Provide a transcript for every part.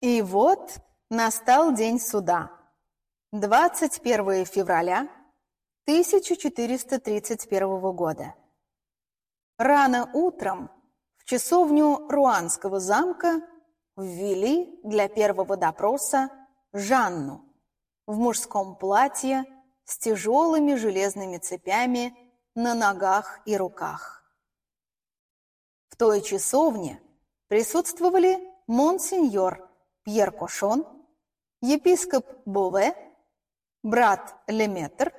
И вот настал день суда. 21 февраля 1431 года. Рано утром в часовню Руанского замка ввели для первого допроса Жанну в мужском платье с тяжелыми железными цепями на ногах и руках. В той часовне присутствовали монсеньор Пьер Кошон, епископ Бове, брат Леметр,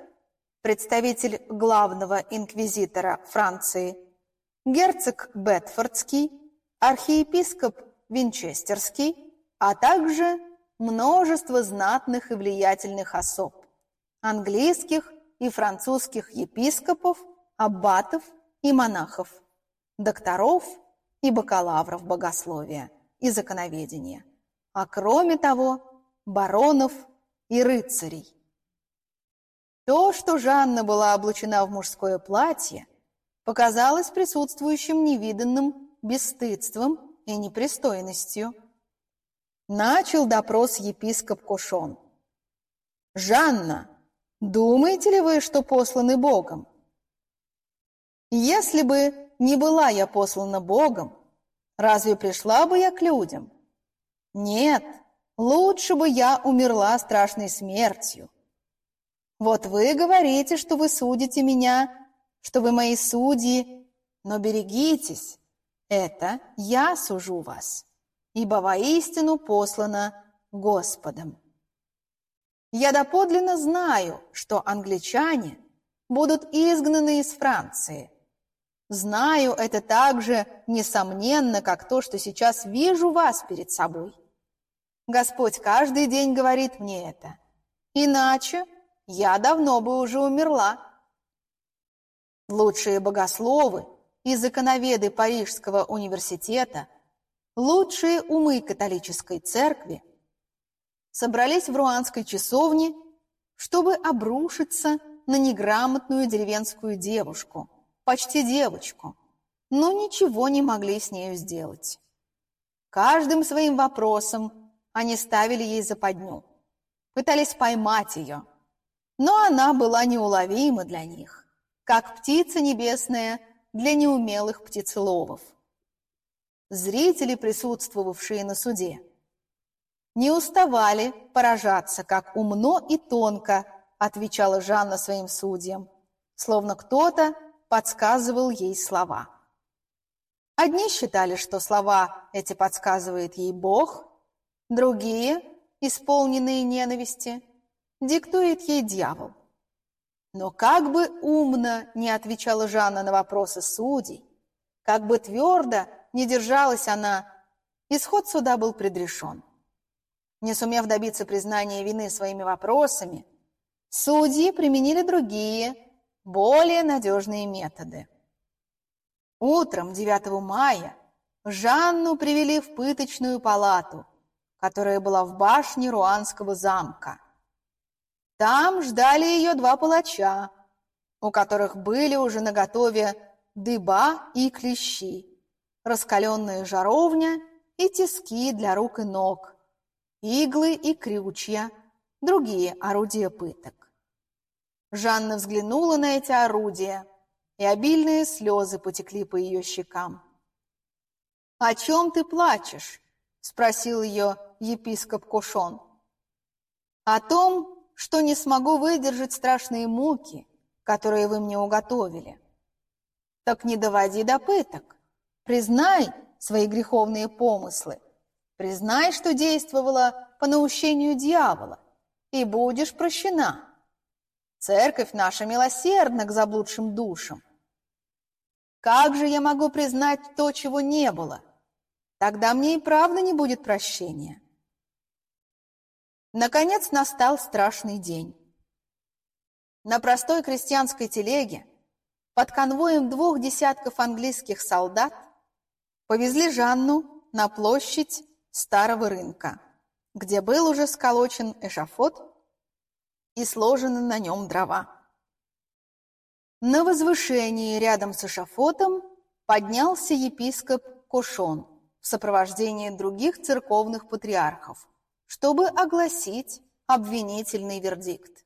представитель главного инквизитора Франции, герцог Бетфордский, архиепископ Винчестерский, а также множество знатных и влиятельных особ, английских и французских епископов, аббатов и монахов, докторов и бакалавров богословия и законоведения а кроме того, баронов и рыцарей. То, что Жанна была облачена в мужское платье, показалось присутствующим невиданным бесстыдством и непристойностью. Начал допрос епископ Кошон. «Жанна, думаете ли вы, что посланы Богом?» «Если бы не была я послана Богом, разве пришла бы я к людям?» Нет, лучше бы я умерла страшной смертью. Вот вы говорите, что вы судите меня, что вы мои судьи, но берегитесь, это я сужу вас, ибо воистину послана Господом. Я доподлинно знаю, что англичане будут изгнаны из Франции. Знаю это так же, несомненно, как то, что сейчас вижу вас перед собой. Господь каждый день говорит мне это. Иначе я давно бы уже умерла. Лучшие богословы и законоведы Парижского университета, лучшие умы католической церкви собрались в руанской часовне, чтобы обрушиться на неграмотную деревенскую девушку, почти девочку, но ничего не могли с нею сделать. Каждым своим вопросом они ставили ей западню, пытались поймать ее, но она была неуловима для них, как птица небесная для неумелых птицеловов. Зрители, присутствовавшие на суде, не уставали поражаться, как умно и тонко отвечала Жанна своим судьям, словно кто-то подсказывал ей слова. Одни считали, что слова эти подсказывает ей Бог, Другие, исполненные ненависти, диктует ей дьявол. Но как бы умно не отвечала Жанна на вопросы судей, как бы твердо не держалась она, исход суда был предрешен. Не сумев добиться признания вины своими вопросами, судьи применили другие, более надежные методы. Утром 9 мая Жанну привели в пыточную палату – которая была в башне Руанского замка. Там ждали ее два палача, у которых были уже наготове дыба и клещи, раскаленная жаровня и тиски для рук и ног, иглы и крючья, другие орудия пыток. Жанна взглянула на эти орудия, и обильные слезы потекли по ее щекам. «О чем ты плачешь?» – спросил ее епископ Кушон. О том, что не смогу выдержать страшные муки, которые вы мне уготовили. Так не доводи до пыток. Признай свои греховные помыслы. Признай, что действовала по наущению дьявола, и будешь прощена. Церковь наша милосердна к заблудшим душам. Как же я могу признать то, чего не было? Тогда мне и правда не будет прощения. Наконец настал страшный день. На простой крестьянской телеге под конвоем двух десятков английских солдат повезли Жанну на площадь старого рынка, где был уже сколочен эшафот и сложены на нем дрова. На возвышении рядом с эшафотом поднялся епископ Кушон в сопровождении других церковных патриархов, чтобы огласить обвинительный вердикт.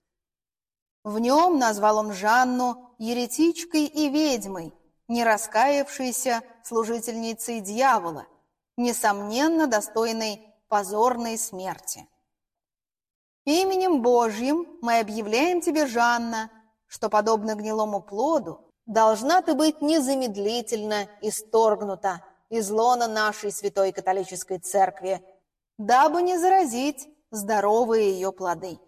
В нем назвал он Жанну еретичкой и ведьмой, не раскаявшейся служительницей дьявола, несомненно достойной позорной смерти. Именем Божьим мы объявляем тебе, Жанна, что, подобно гнилому плоду, должна ты быть незамедлительно исторгнута из лона нашей святой католической церкви, дабы не заразить здоровые ее плоды.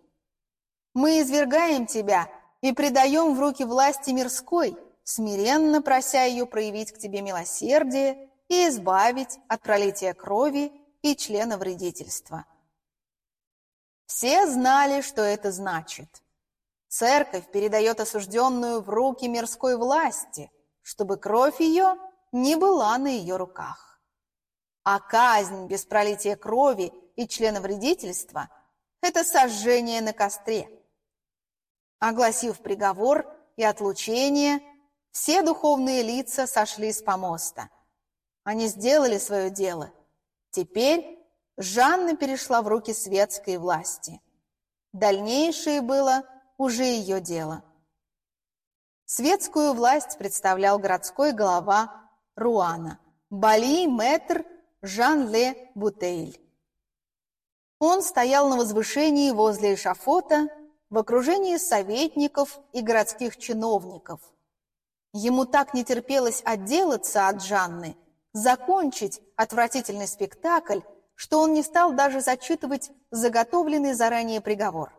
Мы извергаем тебя и предаем в руки власти мирской, смиренно прося ее проявить к тебе милосердие и избавить от пролития крови и члена вредительства. Все знали, что это значит. Церковь передает осужденную в руки мирской власти, чтобы кровь ее не была на ее руках. А казнь без пролития крови и члена вредительства – это сожжение на костре. Огласив приговор и отлучение, все духовные лица сошли с помоста. Они сделали свое дело. Теперь Жанна перешла в руки светской власти. Дальнейшее было уже ее дело. Светскую власть представлял городской глава Руана, Бали Мэтр Жан-Ле Бутейль. Он стоял на возвышении возле эшафота в окружении советников и городских чиновников. Ему так не терпелось отделаться от Жанны, закончить отвратительный спектакль, что он не стал даже зачитывать заготовленный заранее приговор,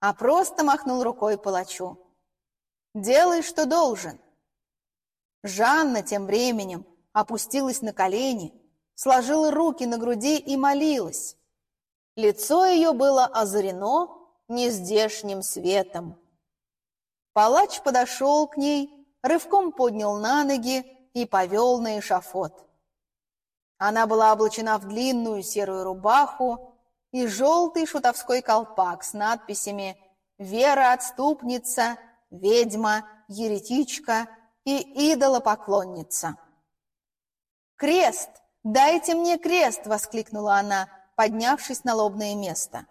а просто махнул рукой палачу. «Делай, что должен». Жанна тем временем опустилась на колени, сложила руки на груди и молилась. Лицо ее было озарено нездешним светом. Палач подошел к ней, рывком поднял на ноги и повел на эшафот. Она была облачена в длинную серую рубаху и желтый шутовской колпак с надписями «Вера отступница», «Ведьма», «Еретичка» и «Идолопоклонница». «Крест! Дайте мне крест!» — воскликнула она, поднявшись на лобное место.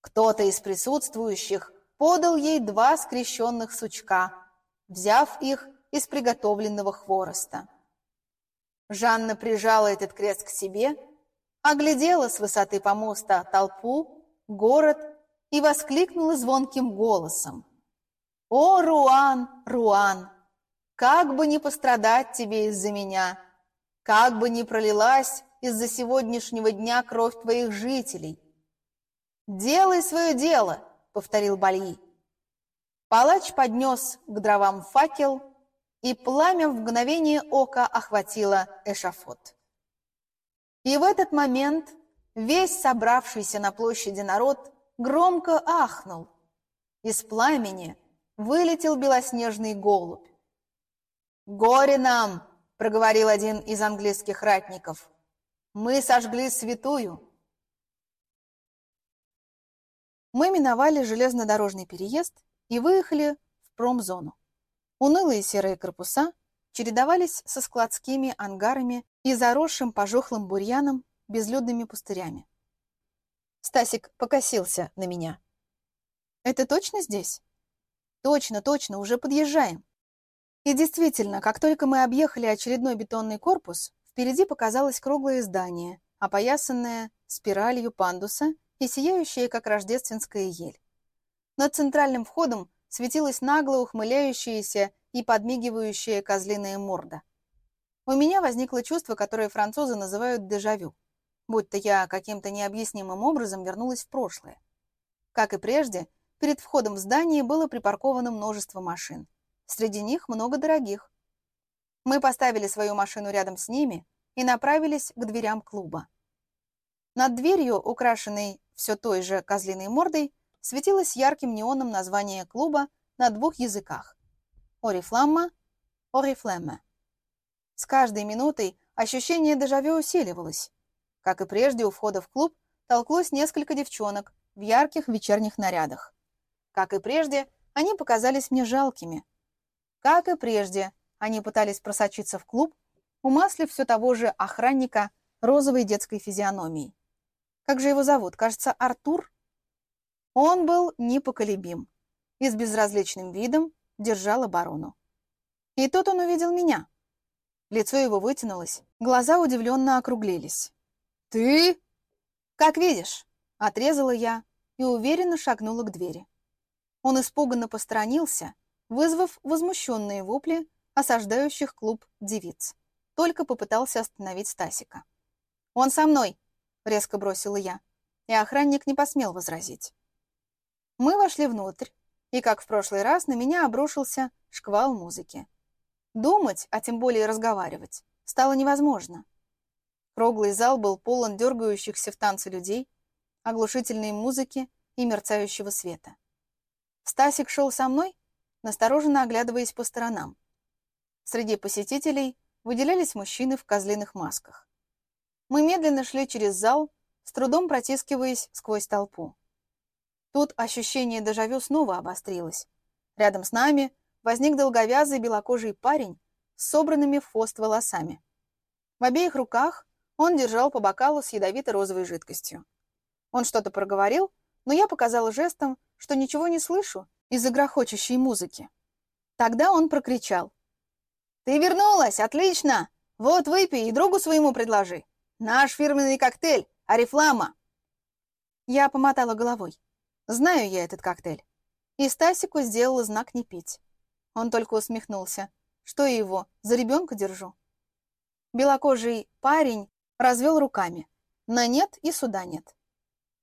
Кто-то из присутствующих подал ей два скрещенных сучка, взяв их из приготовленного хвороста. Жанна прижала этот крест к себе, оглядела с высоты помоста толпу, город и воскликнула звонким голосом. «О, Руан, Руан, как бы не пострадать тебе из-за меня, как бы не пролилась из-за сегодняшнего дня кровь твоих жителей!» «Делай свое дело!» — повторил Бальи. Палач поднес к дровам факел, и пламя в мгновение ока охватило эшафот. И в этот момент весь собравшийся на площади народ громко ахнул. Из пламени вылетел белоснежный голубь. «Горе нам!» — проговорил один из английских ратников. «Мы сожгли святую!» Мы миновали железнодорожный переезд и выехали в промзону. Унылые серые корпуса чередовались со складскими ангарами и заросшим пожухлым бурьяном безлюдными пустырями. Стасик покосился на меня. «Это точно здесь?» «Точно, точно, уже подъезжаем». И действительно, как только мы объехали очередной бетонный корпус, впереди показалось круглое здание, опоясанное спиралью пандуса и сияющее, как рождественская ель. Над центральным входом светилась нагло ухмыляющаяся и подмигивающая козлиная морда. У меня возникло чувство, которое французы называют дежавю, будто я каким-то необъяснимым образом вернулась в прошлое. Как и прежде, перед входом в здание было припарковано множество машин. Среди них много дорогих. Мы поставили свою машину рядом с ними и направились к дверям клуба. Над дверью, украшенной все той же козлиной мордой, светилось ярким неоном название клуба на двух языках – Орифламма, Орифлемме. С каждой минутой ощущение дежавю усиливалось. Как и прежде, у входа в клуб толклось несколько девчонок в ярких вечерних нарядах. Как и прежде, они показались мне жалкими. Как и прежде, они пытались просочиться в клуб умаслив все того же охранника розовой детской физиономией. Как же его зовут? Кажется, Артур? Он был непоколебим и с безразличным видом держал оборону. И тут он увидел меня. Лицо его вытянулось, глаза удивленно округлились. «Ты?» «Как видишь», — отрезала я и уверенно шагнула к двери. Он испуганно посторонился, вызвав возмущенные вопли осаждающих клуб девиц. Только попытался остановить Стасика. «Он со мной!» — резко бросила я, и охранник не посмел возразить. Мы вошли внутрь, и, как в прошлый раз, на меня обрушился шквал музыки. Думать, а тем более разговаривать, стало невозможно. Круглый зал был полон дергающихся в танце людей, оглушительной музыки и мерцающего света. Стасик шел со мной, настороженно оглядываясь по сторонам. Среди посетителей выделялись мужчины в козлиных масках. Мы медленно шли через зал, с трудом протискиваясь сквозь толпу. Тут ощущение дежавю снова обострилось. Рядом с нами возник долговязый белокожий парень с собранными в хвост волосами. В обеих руках он держал по бокалу с ядовито-розовой жидкостью. Он что-то проговорил, но я показала жестом, что ничего не слышу из-за грохочущей музыки. Тогда он прокричал. «Ты вернулась! Отлично! Вот выпей и другу своему предложи. Наш фирменный коктейль, Арифлама!» Я помотала головой. Знаю я этот коктейль. И Стасику сделала знак не пить. Он только усмехнулся. Что его, за ребенка держу? Белокожий парень развел руками. На нет и суда нет.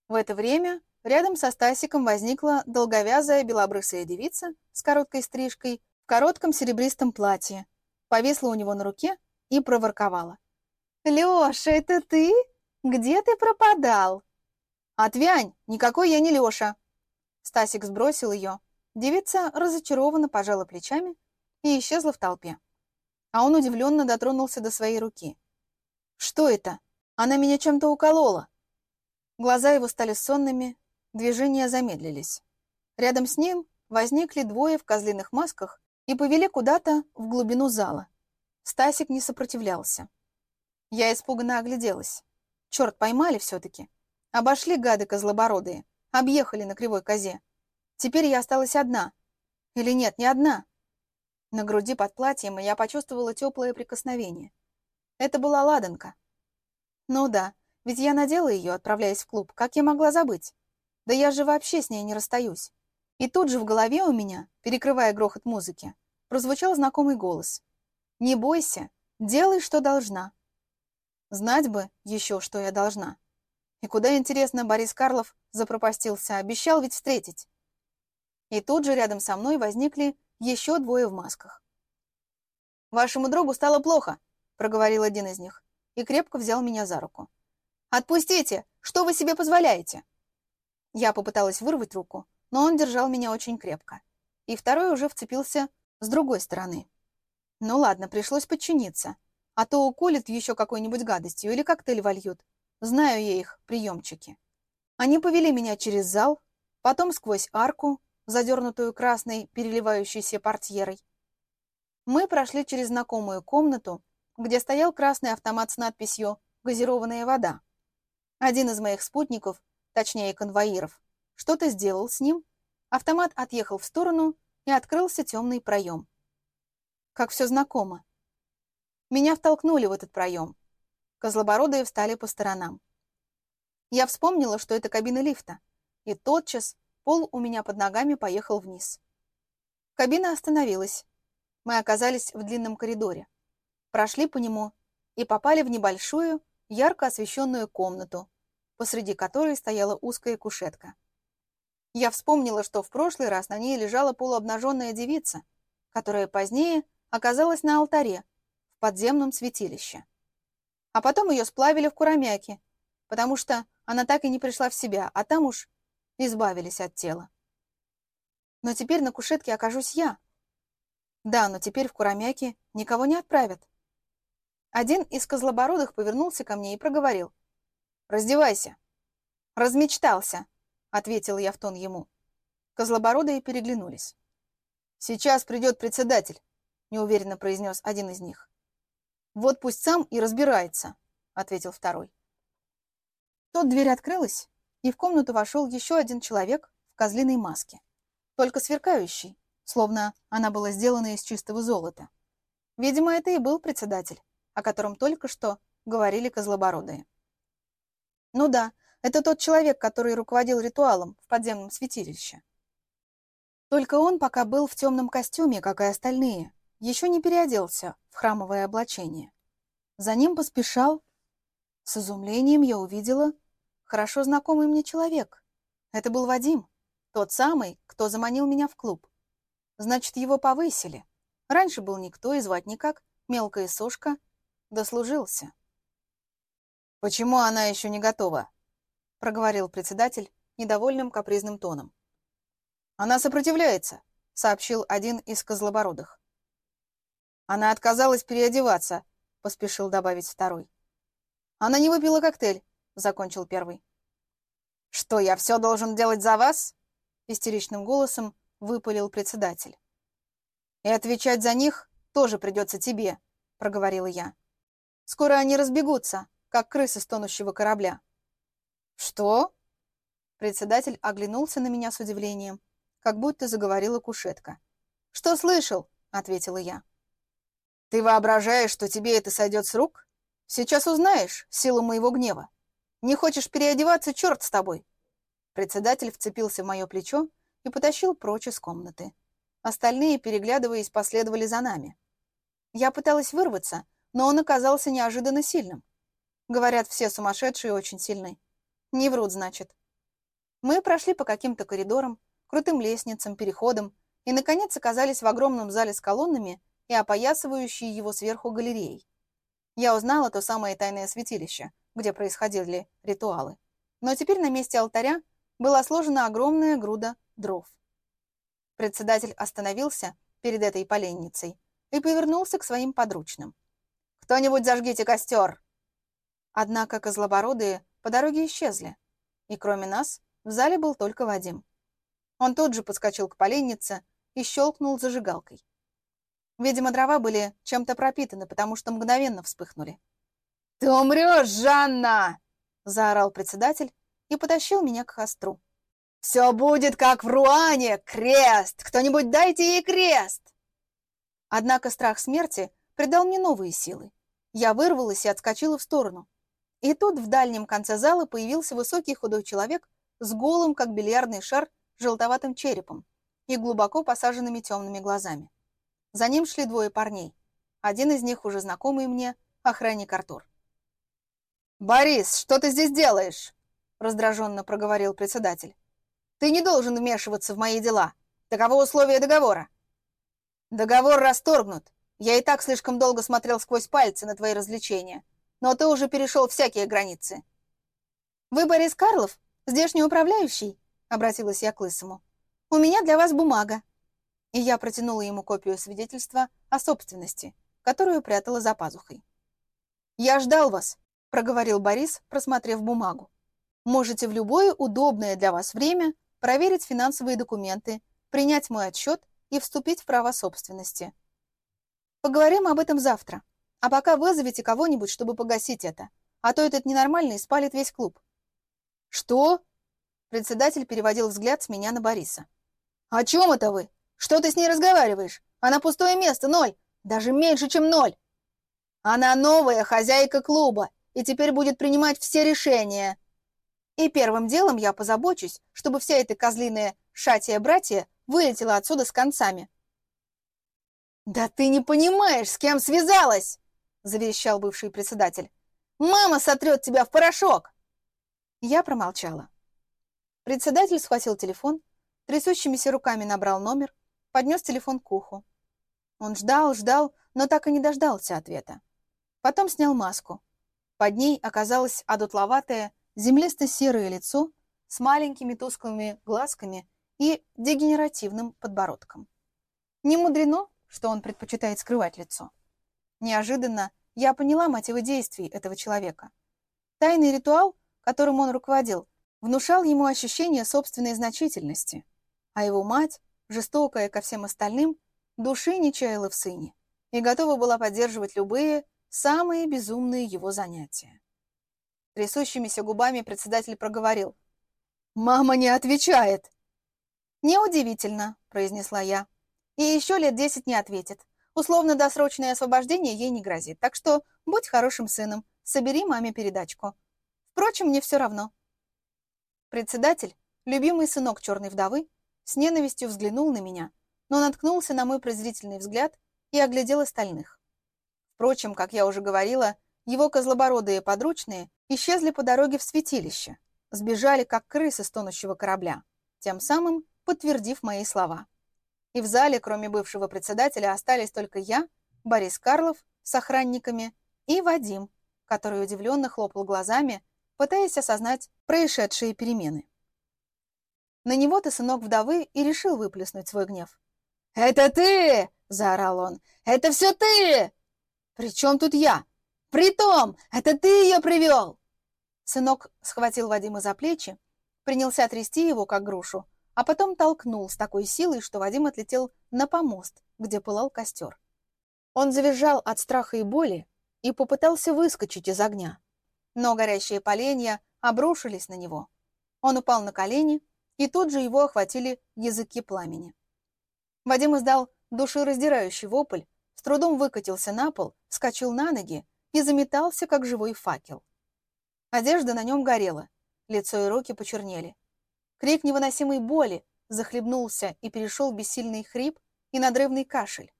В это время рядом со Стасиком возникла долговязая белобрысая девица с короткой стрижкой в коротком серебристом платье, повесла у него на руке и проворковала. «Лёша, это ты? Где ты пропадал?» «Отвянь! Никакой я не Лёша!» Стасик сбросил ее. Девица разочарованно пожала плечами и исчезла в толпе. А он удивленно дотронулся до своей руки. «Что это? Она меня чем-то уколола!» Глаза его стали сонными, движения замедлились. Рядом с ним возникли двое в козлиных масках и повели куда-то в глубину зала. Стасик не сопротивлялся. Я испуганно огляделась. Черт, поймали все-таки. Обошли гады козлобородые, объехали на кривой козе. Теперь я осталась одна. Или нет, не одна. На груди под платьем я почувствовала теплое прикосновение. Это была ладанка. Ну да, ведь я надела ее, отправляясь в клуб. Как я могла забыть? Да я же вообще с ней не расстаюсь. И тут же в голове у меня, перекрывая грохот музыки, прозвучал знакомый голос. «Не бойся, делай, что должна». Знать бы еще, что я должна. И куда, интересно, Борис Карлов запропастился, обещал ведь встретить. И тут же рядом со мной возникли еще двое в масках. «Вашему другу стало плохо», — проговорил один из них, и крепко взял меня за руку. «Отпустите! Что вы себе позволяете?» Я попыталась вырвать руку, но он держал меня очень крепко. И второй уже вцепился с другой стороны. Ну ладно, пришлось подчиниться. А то уколет еще какой-нибудь гадостью или коктейль вольют. Знаю я их, приемчики. Они повели меня через зал, потом сквозь арку, задернутую красной переливающейся портьерой. Мы прошли через знакомую комнату, где стоял красный автомат с надписью «Газированная вода». Один из моих спутников, точнее конвоиров, что-то сделал с ним, автомат отъехал в сторону и открылся темный проем. Как все знакомо. Меня втолкнули в этот проем. Козлобородые встали по сторонам. Я вспомнила, что это кабина лифта, и тотчас пол у меня под ногами поехал вниз. Кабина остановилась. Мы оказались в длинном коридоре. Прошли по нему и попали в небольшую, ярко освещенную комнату, посреди которой стояла узкая кушетка. Я вспомнила, что в прошлый раз на ней лежала полуобнаженная девица, которая позднее оказалась на алтаре в подземном святилище. А потом ее сплавили в Курамяке, потому что она так и не пришла в себя, а там уж избавились от тела. Но теперь на кушетке окажусь я. Да, но теперь в Курамяке никого не отправят. Один из козлобородых повернулся ко мне и проговорил. «Раздевайся». «Размечтался», — ответил я в тон ему. Козлобородые переглянулись. «Сейчас придет председатель», — неуверенно произнес один из них. Вот пусть сам и разбирается, ответил второй. Тут дверь открылась, и в комнату вошел еще один человек в козлиной маске, только сверкающий, словно она была сделана из чистого золота. Видимо, это и был председатель, о котором только что говорили козлобородые. Ну да, это тот человек, который руководил ритуалом в подземном святилище. Только он пока был в темном костюме, как и остальные, еще не переоделся в храмовое облачение. За ним поспешал. С изумлением я увидела хорошо знакомый мне человек. Это был Вадим, тот самый, кто заманил меня в клуб. Значит, его повысили. Раньше был никто и звать никак, мелкая сошка, дослужился. «Почему она еще не готова?» — проговорил председатель недовольным капризным тоном. «Она сопротивляется», — сообщил один из козлобородых. «Она отказалась переодеваться», — поспешил добавить второй. «Она не выпила коктейль», — закончил первый. «Что, я все должен делать за вас?» — истеричным голосом выпалил председатель. «И отвечать за них тоже придется тебе», — проговорила я. «Скоро они разбегутся, как крысы с тонущего корабля». «Что?» Председатель оглянулся на меня с удивлением, как будто заговорила кушетка. «Что слышал?» — ответила я. «Ты воображаешь, что тебе это сойдет с рук? Сейчас узнаешь силу моего гнева. Не хочешь переодеваться, черт с тобой!» Председатель вцепился в мое плечо и потащил прочь из комнаты. Остальные, переглядываясь, последовали за нами. Я пыталась вырваться, но он оказался неожиданно сильным. Говорят, все сумасшедшие очень сильны. Не врут, значит. Мы прошли по каким-то коридорам, крутым лестницам, переходам и, наконец, оказались в огромном зале с колоннами и опоясывающей его сверху галереей. Я узнала то самое тайное святилище, где происходили ритуалы. Но теперь на месте алтаря была сложена огромная груда дров. Председатель остановился перед этой поленницей и повернулся к своим подручным. «Кто-нибудь зажгите костер!» Однако козлобородые по дороге исчезли, и кроме нас в зале был только Вадим. Он тут же подскочил к поленнице и щелкнул зажигалкой. Видимо, дрова были чем-то пропитаны, потому что мгновенно вспыхнули. «Ты умрешь, Жанна!» — заорал председатель и потащил меня к костру. «Все будет как в Руане! Крест! Кто-нибудь дайте ей крест!» Однако страх смерти придал мне новые силы. Я вырвалась и отскочила в сторону. И тут в дальнем конце зала появился высокий худой человек с голым, как бильярдный шар, желтоватым черепом и глубоко посаженными темными глазами. За ним шли двое парней. Один из них уже знакомый мне, охранник Артур. «Борис, что ты здесь делаешь?» — раздраженно проговорил председатель. «Ты не должен вмешиваться в мои дела. Таково условие договора». «Договор расторгнут. Я и так слишком долго смотрел сквозь пальцы на твои развлечения но ты уже перешел всякие границы. «Вы Борис Карлов, здешний управляющий?» — обратилась я к Лысому. «У меня для вас бумага». И я протянула ему копию свидетельства о собственности, которую прятала за пазухой. «Я ждал вас», — проговорил Борис, просмотрев бумагу. «Можете в любое удобное для вас время проверить финансовые документы, принять мой отчет и вступить в право собственности. Поговорим об этом завтра». А пока вызовите кого-нибудь, чтобы погасить это. А то этот ненормальный спалит весь клуб». «Что?» Председатель переводил взгляд с меня на Бориса. «О чем это вы? Что ты с ней разговариваешь? Она пустое место, ноль. Даже меньше, чем ноль. Она новая хозяйка клуба и теперь будет принимать все решения. И первым делом я позабочусь, чтобы вся эта козлиная шатия-братья вылетела отсюда с концами». «Да ты не понимаешь, с кем связалась!» Заверещал бывший председатель. «Мама сотрет тебя в порошок!» Я промолчала. Председатель схватил телефон, трясущимися руками набрал номер, поднес телефон к уху. Он ждал, ждал, но так и не дождался ответа. Потом снял маску. Под ней оказалось одутловатое, землисто-серое лицо с маленькими тусклыми глазками и дегенеративным подбородком. Не мудрено, что он предпочитает скрывать лицо. Неожиданно я поняла мотивы действий этого человека. Тайный ритуал, которым он руководил, внушал ему ощущение собственной значительности, а его мать, жестокая ко всем остальным, души не чаяла в сыне и готова была поддерживать любые самые безумные его занятия. Трясущимися губами председатель проговорил. «Мама не отвечает!» «Неудивительно», — произнесла я. «И еще лет десять не ответит. Условно-досрочное освобождение ей не грозит, так что будь хорошим сыном, собери маме передачку. Впрочем, мне все равно». Председатель, любимый сынок черной вдовы, с ненавистью взглянул на меня, но наткнулся на мой презрительный взгляд и оглядел остальных. Впрочем, как я уже говорила, его козлобородые подручные исчезли по дороге в святилище, сбежали, как крысы с тонущего корабля, тем самым подтвердив мои слова. И в зале, кроме бывшего председателя, остались только я, Борис Карлов с охранниками и Вадим, который удивленно хлопал глазами, пытаясь осознать происшедшие перемены. На него-то сынок вдовы и решил выплеснуть свой гнев. «Это ты!» — заорал он. «Это все ты!» «При чем тут я?» «Притом, это ты ее привел!» Сынок схватил Вадима за плечи, принялся трясти его, как грушу, а потом толкнул с такой силой, что Вадим отлетел на помост, где пылал костер. Он завизжал от страха и боли и попытался выскочить из огня. Но горящие поленья обрушились на него. Он упал на колени, и тут же его охватили языки пламени. Вадим издал душераздирающий вопль, с трудом выкатился на пол, вскочил на ноги и заметался, как живой факел. Одежда на нем горела, лицо и руки почернели. Крик невыносимой боли захлебнулся и перешел в бессильный хрип и надрывный кашель.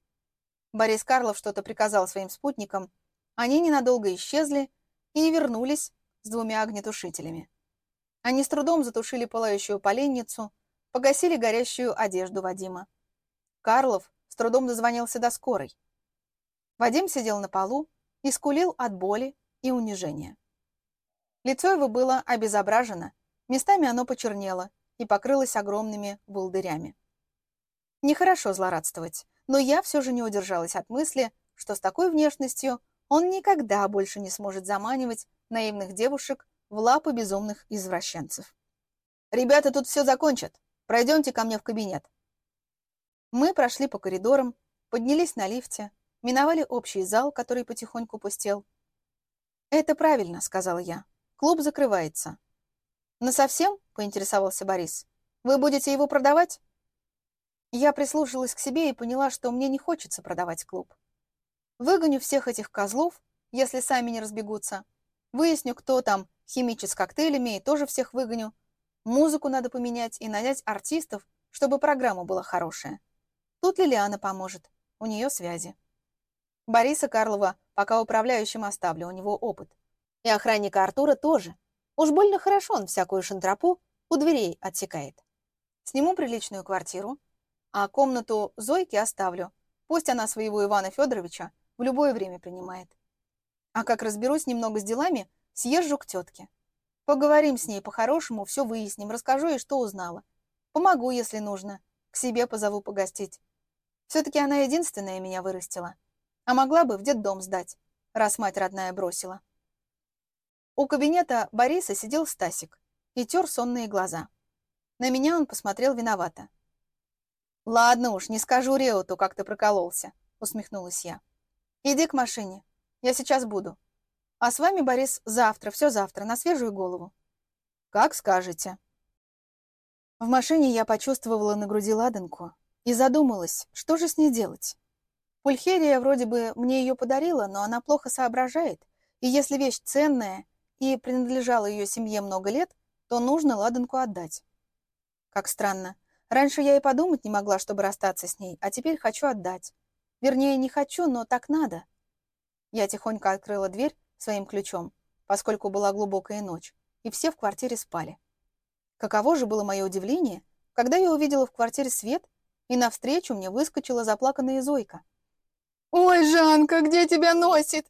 Борис Карлов что-то приказал своим спутникам, они ненадолго исчезли и вернулись с двумя огнетушителями. Они с трудом затушили пылающую поленницу, погасили горящую одежду Вадима. Карлов с трудом дозвонился до скорой. Вадим сидел на полу и скулил от боли и унижения. Лицо его было обезображено, местами оно почернело и покрылось огромными волдырями. Нехорошо злорадствовать, но я все же не удержалась от мысли, что с такой внешностью он никогда больше не сможет заманивать наивных девушек в лапы безумных извращенцев. «Ребята тут все закончат. Пройдемте ко мне в кабинет». Мы прошли по коридорам, поднялись на лифте, миновали общий зал, который потихоньку пустел. «Это правильно», — сказала я. «Клуб закрывается». «Насовсем?» — поинтересовался Борис. «Вы будете его продавать?» Я прислушалась к себе и поняла, что мне не хочется продавать клуб. Выгоню всех этих козлов, если сами не разбегутся. Выясню, кто там химичит с коктейлями, и тоже всех выгоню. Музыку надо поменять и нанять артистов, чтобы программа была хорошая. Тут Лилиана поможет. У нее связи. Бориса Карлова пока управляющим оставлю, у него опыт. И охранника Артура тоже. Уж больно хорошо он всякую шантропу у дверей отсекает. Сниму приличную квартиру, а комнату Зойки оставлю. Пусть она своего Ивана Федоровича в любое время принимает. А как разберусь немного с делами, съезжу к тетке. Поговорим с ней по-хорошему, все выясним, расскажу ей, что узнала. Помогу, если нужно. К себе позову погостить. Все-таки она единственная меня вырастила. А могла бы в детдом сдать, раз мать родная бросила. У кабинета Бориса сидел Стасик и тер сонные глаза. На меня он посмотрел виновато. «Ладно уж, не скажу Реуту, как ты прокололся», — усмехнулась я. «Иди к машине. Я сейчас буду. А с вами, Борис, завтра, все завтра, на свежую голову». «Как скажете». В машине я почувствовала на груди ладанку, и задумалась, что же с ней делать. Пульхерия вроде бы мне ее подарила, но она плохо соображает, и если вещь ценная и принадлежала ее семье много лет, то нужно ладанку отдать. Как странно. Раньше я и подумать не могла, чтобы расстаться с ней, а теперь хочу отдать. Вернее, не хочу, но так надо. Я тихонько открыла дверь своим ключом, поскольку была глубокая ночь, и все в квартире спали. Каково же было мое удивление, когда я увидела в квартире свет и навстречу мне выскочила заплаканная Зойка. «Ой, Жанка, где тебя носит?»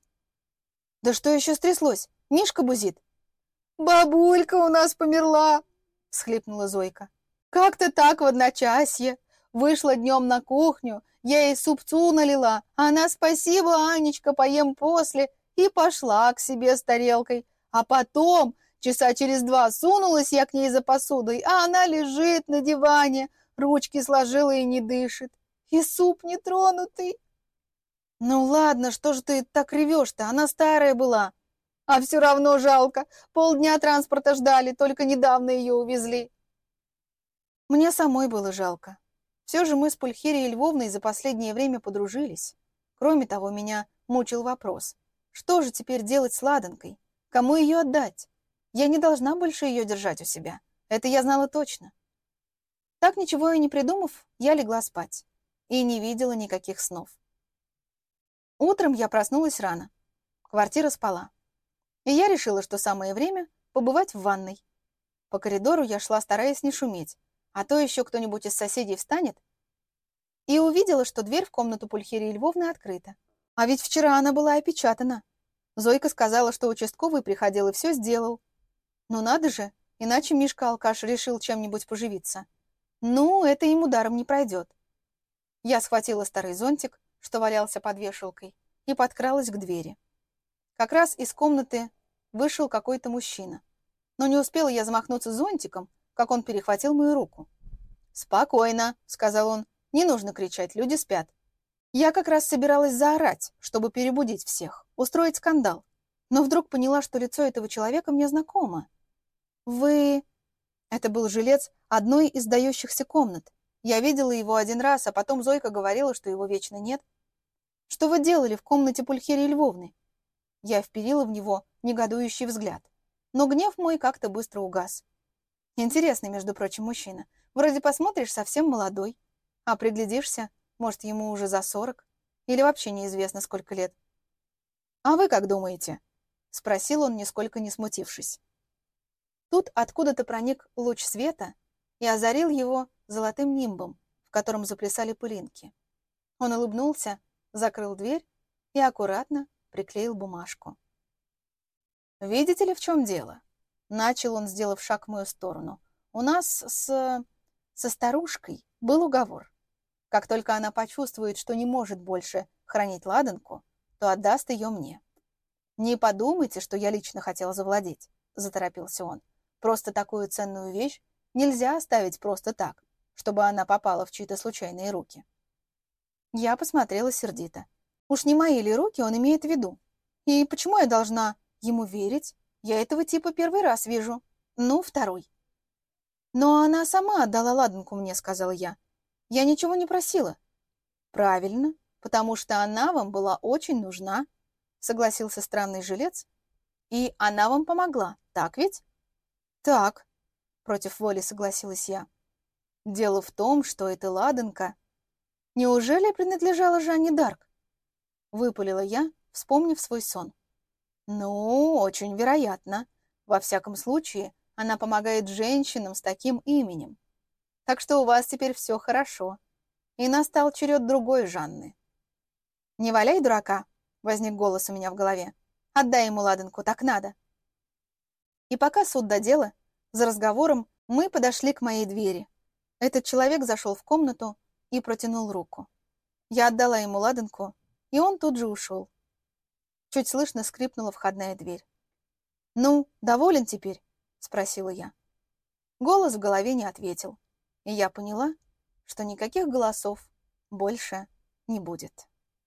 «Да что еще стряслось? Мишка бузит?» «Бабулька у нас померла!» — всхлипнула Зойка. «Как-то так в одночасье. Вышла днем на кухню, я ей супцу налила, она «Спасибо, Анечка, поем после» и пошла к себе с тарелкой. А потом, часа через два, сунулась я к ней за посудой, а она лежит на диване, ручки сложила и не дышит. И суп нетронутый. Ну ладно, что же ты так ревешь-то? Она старая была. А все равно жалко. Полдня транспорта ждали, только недавно ее увезли. Мне самой было жалко. Все же мы с Пульхерией Львовной за последнее время подружились. Кроме того, меня мучил вопрос. Что же теперь делать с ладанкой? Кому ее отдать? Я не должна больше ее держать у себя. Это я знала точно. Так ничего и не придумав, я легла спать. И не видела никаких снов. Утром я проснулась рано. Квартира спала. И я решила, что самое время побывать в ванной. По коридору я шла, стараясь не шуметь, а то еще кто-нибудь из соседей встанет. И увидела, что дверь в комнату Пульхерии Львовны открыта. А ведь вчера она была опечатана. Зойка сказала, что участковый приходил и все сделал. Ну надо же, иначе Мишка-алкаш решил чем-нибудь поживиться. Ну, это ему даром не пройдет. Я схватила старый зонтик, что валялся под вешалкой, и подкралась к двери. Как раз из комнаты вышел какой-то мужчина. Но не успела я замахнуться зонтиком, как он перехватил мою руку. «Спокойно», — сказал он, — «не нужно кричать, люди спят». Я как раз собиралась заорать, чтобы перебудить всех, устроить скандал, но вдруг поняла, что лицо этого человека мне знакомо. «Вы...» Это был жилец одной из дающихся комнат. Я видела его один раз, а потом Зойка говорила, что его вечно нет. Что вы делали в комнате Пульхерии Львовны? Я вперила в него негодующий взгляд. Но гнев мой как-то быстро угас. Интересный, между прочим, мужчина. Вроде посмотришь, совсем молодой. А приглядишься, может, ему уже за сорок. Или вообще неизвестно, сколько лет. «А вы как думаете?» — спросил он, нисколько не смутившись. Тут откуда-то проник луч света и озарил его золотым нимбом, в котором заплясали пылинки. Он улыбнулся, закрыл дверь и аккуратно приклеил бумажку. «Видите ли, в чем дело?» Начал он, сделав шаг в мою сторону. «У нас с... со старушкой был уговор. Как только она почувствует, что не может больше хранить ладанку, то отдаст ее мне. Не подумайте, что я лично хотел завладеть», — заторопился он. «Просто такую ценную вещь нельзя оставить просто так, чтобы она попала в чьи-то случайные руки». Я посмотрела сердито. Уж не мои ли руки он имеет в виду? И почему я должна ему верить? Я этого типа первый раз вижу. Ну, второй. Но она сама отдала ладанку мне, сказала я. Я ничего не просила. Правильно, потому что она вам была очень нужна, согласился странный жилец. И она вам помогла, так ведь? Так, против воли согласилась я. Дело в том, что эта ладанка Неужели принадлежала Жанне Дарк? Выпалила я, вспомнив свой сон. Ну, очень вероятно. Во всяком случае, она помогает женщинам с таким именем. Так что у вас теперь все хорошо. И настал черед другой Жанны. «Не валяй дурака!» — возник голос у меня в голове. «Отдай ему ладанку, так надо!» И пока суд до дела, за разговором мы подошли к моей двери. Этот человек зашел в комнату, и протянул руку. Я отдала ему ладанку, и он тут же ушел. Чуть слышно скрипнула входная дверь. «Ну, доволен теперь?» — спросила я. Голос в голове не ответил, и я поняла, что никаких голосов больше не будет.